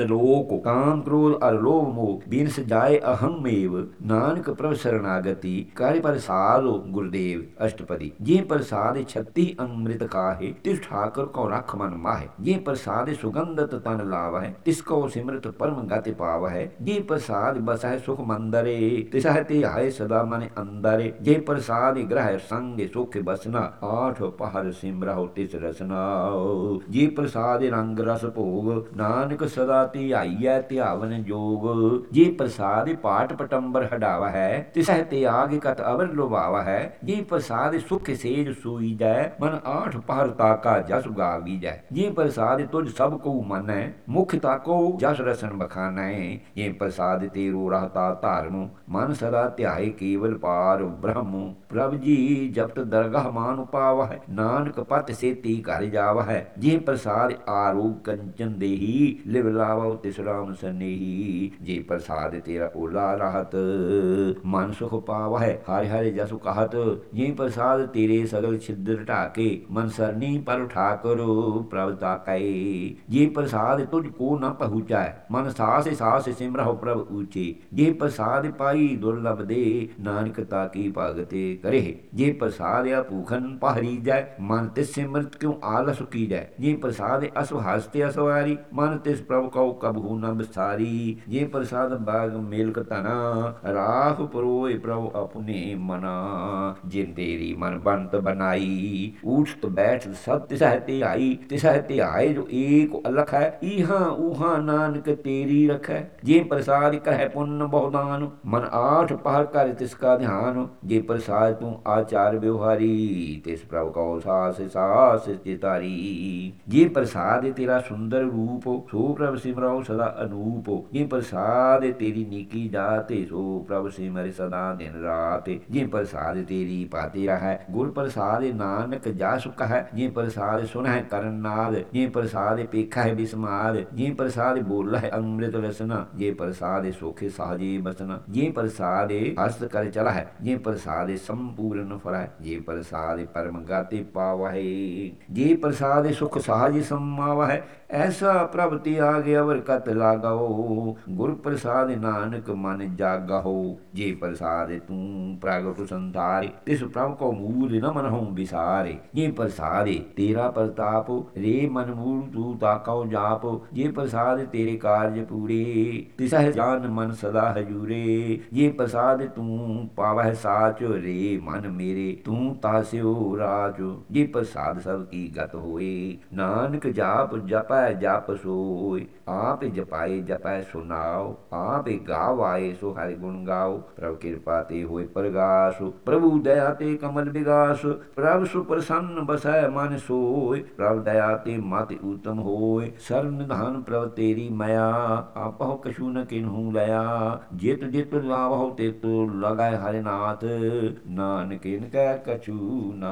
ਸ਼ਲੋਕ ਕਾਮ ਕ੍ਰੋਧ ਅਰ ਲੋਭ ਮੋਹ ਬਿਨਸ ਜਾਏ ਅਹੰਮੇਵ ਨਾਨਕ ਪ੍ਰਭ ਸਰਣਾਗਤੀ ਕਰਿ ਪ੍ਰਸਾਦ ਗੁਰਦੇਵ ਅਸ਼ਟਪਦੀ ਜੇ ਪ੍ਰਸਾਦ 36 ਅੰਮ੍ਰਿਤ ਕਾਹੇ ਤਿਸ ਠਾਕੁਰ ਕੋ ਰਖ ਮਨ ਮਾਹੇ ਜੇ ਪ੍ਰਸਾਦ ਸੁਗੰਧਤ ਤਨ ਲਾਵਹਿ ਤਿਸ ਕੋ ਸਿਮਰਤ ਪਰਮ ਗਤਿ ਪਾਵਹਿ ਜੇ ਪ੍ਰਸਾਦ ਬਸਹਿ ਸੁਖ ਮੰਦਰੇ ਤਿਸਹਿ ਤੇ ਆਏ ਸਦਾ ਮਨ ਅੰਦਰੇ ਜੇ ਪ੍ਰਸਾਦ ਗ੍ਰਹਿ ਸੰਗ ਸੁਖ ਬਸਨਾ ਆਠ ਪਹਰ ਸਿਮਰਹੁ ਤਿਸ ਰਸਨਾ ਜੇ ਪ੍ਰਸਾਦ ਰੰਗ ਰਸ ਭੋਗ ਨਾਨਕ ਸਦਾ ਧਿਆਈਐ ਧਿਆਵਨ ਜੋਗ। ਜੇ ਪ੍ਰਸਾਦ ਪਾਠ ਪਟੰਬਰ ਹਡਾਵਾ ਹੈ ਤਿਸਹਿ ਤੇ ਆਗੇ ਕਤ ਅਵਰ ਲੋਭਾਵਾ ਹੈ। ਜੇ ਪ੍ਰਸਾਦ ਸੁਖ ਸੇਜ ਸੂਈ ਜੈ, ਮਨ ਆਠ ਪਹਰ ਤਾਕਾ ਜਸ ਗਾਵੀ ਜੈ। ਜੇ ਪ੍ਰਸਾਦ ਤੁਝ ਸਭ ਕੋ ਮੰਨੈ, ਮੁਖ ਤਾਕੋ ਜਸ ਰਸਨ ਬਖਾਨੈ। ਜੇ ਪ੍ਰਸਾਦ ਤੇਰੋ ਰਹਤਾ ਧਰਮ, ਮਨ ਸਦਾ ਧਿਆਏ ਕੇਵਲ ਪਾਰ ਬ੍ਰਹਮ। ਪ੍ਰਭ ਜੀ, ਜਪਤ ਦਰਗਾਹ ਮਾਨ ਪਾਵਹਿ ਨਾਨਕ ਪਤ ਸੇਤੀ ਘਰ ਜਾਵਹਿ। ਜੇ ਪ੍ਰਸਾਦ ਆਰੋਗ ਕੰਚਨ ਦੇਹੀ, ਲਿਵ ਲਾਵੋ ਤਿਸ ਰਾਮ ਸਨੇਹੀ, ਜੇ ਪ੍ਰਸਾਦ ਤੇਰਾ ਓਲਾ ਰਹਤ। ਮਨ ਸੁਖ ਪਾਵਹਿ, ਹਰਿ ਹਰਿ ਜਸੁ ਕਹਤ। ਜੇ ਪ੍ਰਸਾਦ ਤੇਰੇ ਸਗਲ ਛਿਦਰ ਢਾਕੇ, ਮਨ ਸਰਨੀ ਪਰ ਠਾਕੁਰ ਪ੍ਰਭ ਤਾਕੈ ਜੇ ਪ੍ਰਸਾਦ ਤੁਝ ਕੋ ਨ ਪਹੁੰਚੈ ਮਨ ਸਾਸ ਸਾਸ ਸਿਮਰਹੁ ਪ੍ਰਭ ਊਚੇ। ਜੇ ਪ੍ਰਸਾਦ ਪਾਈ ਦੁਰਲਭ ਦੇ ਨਾਨਕ ਤਾਕੀ ਭਗਤੇ ਕਰੇ। ਜੇ ਪ੍ਰਸਾਦ ਆ ਭੂਖਨ ਪਹਰੀ ਜੈ, ਮਨ ਤੇ ਸਿਮਰਤ ਕਿਉ ਆਲਸ ਕੀ ਜੈ ਜੇ ਪ੍ਰਸਾਦ ਅਸ ਹਸਤੇ ਅਸਵਾਰੀ ਮਨ ਤਿਸ ਪ੍ਰਭ ਕਉ ਕਬਹੂ ਨ ਬਿਸਾਰੀ ਜੇ ਪ੍ਰਸਾਦ ਬਾਗ ਮੇਲਕ ਤਨਾ ਰਾਖ ਪਰੋਏ ਪ੍ਰਭ ਆਪਣੇ ਮਨਾ। ਜਿਨ ਮਨ ਬੰਤ ਬਨਾਈ ਊਠਤ ਬੈਠ ਸਤ ਤਿਸਹਿ ਤੇ ਆਈ ਤਿਸਹਿ ਤੇ ਆਏ ਜੋ ਏਕ ਅਲਖ ਹੈ, ਈਹਾਂ ਊਹਾਂ ਨਾਨਕ ਤੇਰੀ ਰਖੈ। ਜੇ ਪ੍ਰਸਾਦ ਕਰਹਿ ਪੁੰਨ ਬਹੁਦਾਨ, ਮਨ ਆਠ ਪਹਰ ਕਰ ਤਿਸ ਕਾ ਧਿਆਨ। ਜੇ ਪ੍ਰਸਾਦ ਤੂੰ ਆਚਾਰ ਵਿਵਹਾਰੀ, ਤਿਸ ਪ੍ਰਭ ਕਉ ਸਾਸ ਸਾਸ ਚਿਤਾਰੀ ਜੇ ਪ੍ਰਸਾਦ ਤੇਰਾ ਸੁੰਦਰ ਰੂਪ, ਸੋ ਪ੍ਰਭ ਸਿਮਰਉ ਸਦਾ ਅਨੂਪ। ਜੇ ਪ੍ਰਸਾਦ ਤੇਰੀ ਨੀਕੀ ਜਾਤੇ, ਸੋ ਪ੍ਰਭ ਸਿਮਰਿ ਸਦਾ ਦਿਨ ਰਾਤ। ਜੇ ਪ੍ਰਸਾਦ ਤੇਰੀ ਪਾਤੀ ਰਹੈ, ਗੁਰ ਪ੍ਰਸਾਦ ਨਾਨਕ ਜਾ ਸੁਖ ਹੈ ਜੇ ਪ੍ਰਸਾਦ ਸੁਨਹਿ ਕਰਨ ਨਾਲ ਜੇ ਪ੍ਰਸਾਦ ਪੇਖਾ ਹੈ ਬਿਸਮਾਰ ਜੇ ਪ੍ਰਸਾਦ ਬੋਲ ਹੈ ਅੰਮ੍ਰਿਤ ਰਸਨਾ, ਜੇ ਪ੍ਰਸਾਦ ਸੋਖੇ ਸਾਜੇ ਬਸਨਾ। ਜੇ ਪ੍ਰਸਾਦ ਹਸਤ ਕਰ ਚਲਾ ਹੈ ਜੇ ਪ੍ਰਸਾਦ ਸੰਪੂਰਨ ਫਰੈ ਜੇ ਪ੍ਰਸਾਦ ਪਰਮ ਗਾਤੇ ਪਾਵਹਿ। ਜੇ ਪ੍ਰਸਾਦ ਸੁਖ ਸਾਜ ਸਮਾਵਹਿ ਐਸਾ ਪ੍ਰਭ ਤੇ ਆ ਗਿਆ ਵਰ ਕਤ ਲਾਗਾਓ, ਗੁਰ ਪ੍ਰਸਾਦ ਨਾਨਕ ਮਨ ਜਾਗਾਓ। ਜੇ ਪ੍ਰਸਾਦ ਤੂੰ ਪ੍ਰਗਟ ਸੰਤਾਰੇ ਤਿਸ ਪ੍ਰਭ ਕੋ ਮੂਲ ਨ ਮਨ ਹਉ ਵਿਸਾਰੇ। ਜੇ ਪ੍ਰਸਾਦੇ ਤੇਰਾ ਪ੍ਰਤਾਪ, ਰੇ ਮਨ ਮੂਲ ਤੂ ਤਾਕਉ ਜਾਪ। ਜੇ ਪ੍ਰਸਾਦ ਤੇਰੇ ਕਾਰਜ ਪੂਰੇ, ਤਿਸਹਿ ਜਾਨ ਮਨ ਸਦਾ ਹਜੂਰੇ। ਜੇ ਪ੍ਰਸਾਦ ਤੂੰ ਪਾਵਹਿ ਸਾਚ, ਰੇ ਮਨ ਮੇਰੇ, ਤੂੰ ਤਾਸਿਓ ਰਾਜ। ਜੇ ਪ੍ਰਸਾਦ ਸਭ ਕੀ ਗਤ ਹੋਏ, ਨਾਨਕ ਜਾਪ ਜਪੈ ਜਪ ਸੋਏ। ਆਪ ਜਪਾਏ ਜਪੈ ਸੁਨਾਓ ਆਪੇ ਗਾਵਾਏ ਸੋ ਹਰਿ ਗੁਣ ਗਾਓ ਪ੍ਰਭ ਕਿਰਪਾ ਤੇ ਹੋਏ ਪ੍ਰਗਾਸ ਪ੍ਰਭੂ ਦਇਆ ਤੇ ਕਮਲ ਵਿਗਾਸ ਪ੍ਰਭ ਸੁ ਪ੍ਰਸੰਨ ਬਸੈ ਮਨ ਸੋਏ ਪ੍ਰਭ ਦਇਆ ਤੇ ਮਤਿ ਉਤਮ ਹੋਏ ਸਰਬ ਨਿਧਾਨ ਪ੍ਰਭ ਤੇਰੀ ਮਇਆ ਆਪਹੁ ਕਛੂ ਨ ਕਿਨਹੂ ਲਿਆ ਜਿਤ ਜਿਤ ਲਾਵਹੁ ਤੇ ਤੂ ਲਗਾਇ ਹਰਿ ਨਾਥ ਨਾਨਕ ਇਨ ਕਛੂ ਨ